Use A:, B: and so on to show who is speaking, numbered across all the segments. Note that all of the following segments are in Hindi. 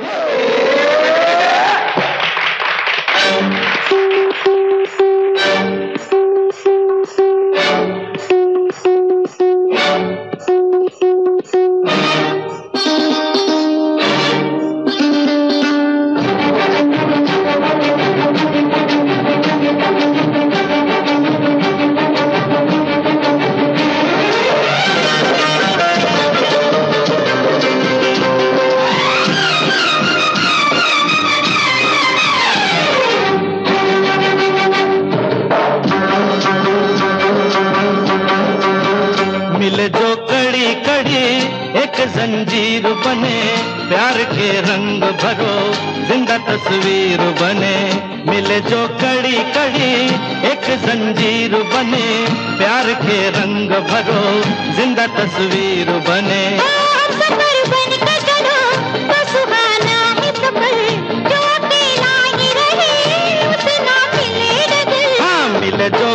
A: Whoa! एक जंजीर बने प्यार के रंग भरो ज़िंदा तस्वीर बने। मिले जो कड़ी कड़ी एक जंजीर बने प्यार के रंग भरो ज़िंदा तस्वीर बने।
B: है मिले
A: जो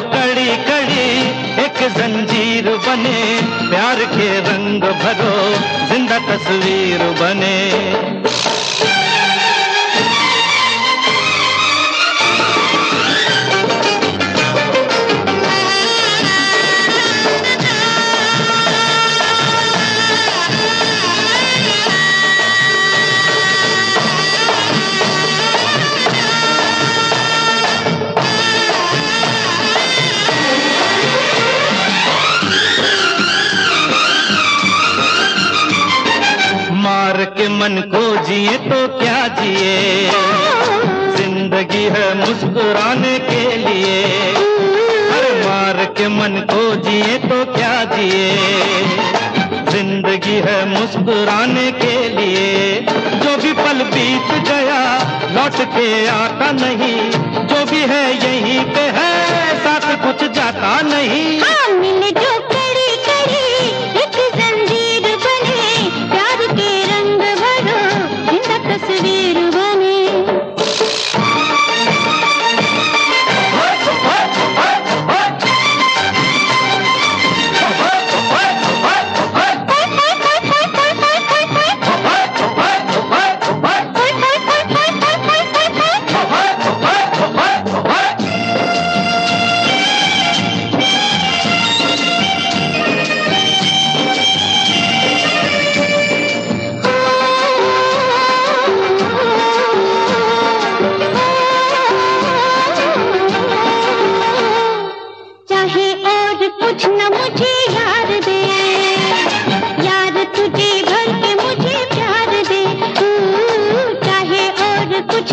A: भरो ज़िंदा तस्वीर बने। मन को जिए तो क्या जिए? ज़िंदगी है मुस्कुराने के लिए। हर मार के मन को जिए तो क्या जिए? ज़िंदगी है मुस्कुराने के लिए। जो भी पल बीत गया, लौट के आता नहीं। जो भी है यहीं पे है, साथ कुछ जाता नहीं।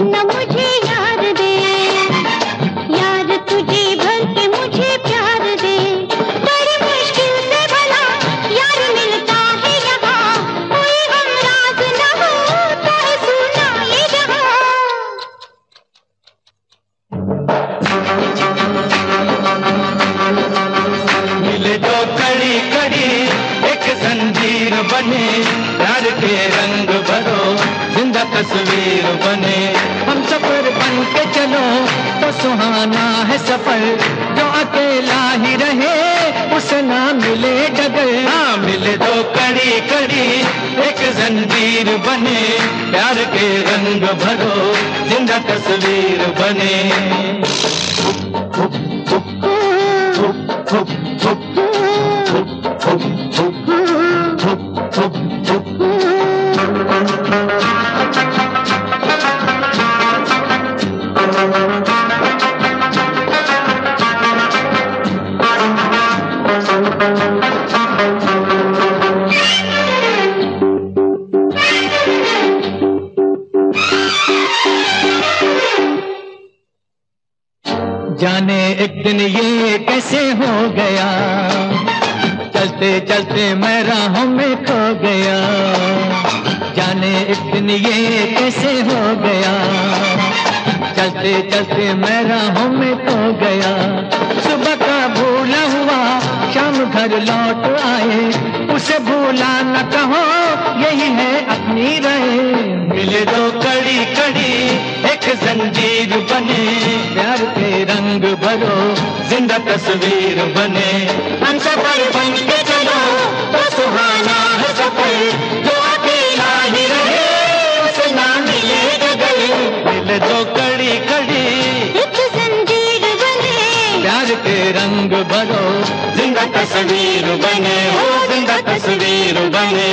B: न
A: तस्वीर बने हम सफ़र बन के चलो तो सुहाना है सफ़र जो अकेला ही रहे उसे ना मिले डगर हाँ मिले दो कड़ी कड़ी एक जंजीर बने प्यार के रंग भरो ज़िंदा तस्वीर बने जाने एक दिन ये कैसे हो गया। चलते चलते मैं राहों में खो गया। जाने एक दिन ये कैसे हो गया। चलते चलते मैं राहों में खो गया। सुबह का भूला हुआ, शाम घर लौट आए। उसे भूला न कहो, यही है अपनी रहे मिले दो कड़ी कड़ी, एक जंजीर बने। रंग भरो ज़िंदा तस्वीर बने। हम सफ़र बन के चलो तो सुहाना है सफ़र जो अकेला ही रहे उसे ना
C: मिले गगल दिल जो कड़ी कड़ी एक जंजीर बने। प्यार के रंग भरो ज़िंदा तस्वीर बने।
B: हो
A: ज़िंदा तस्वीर बने।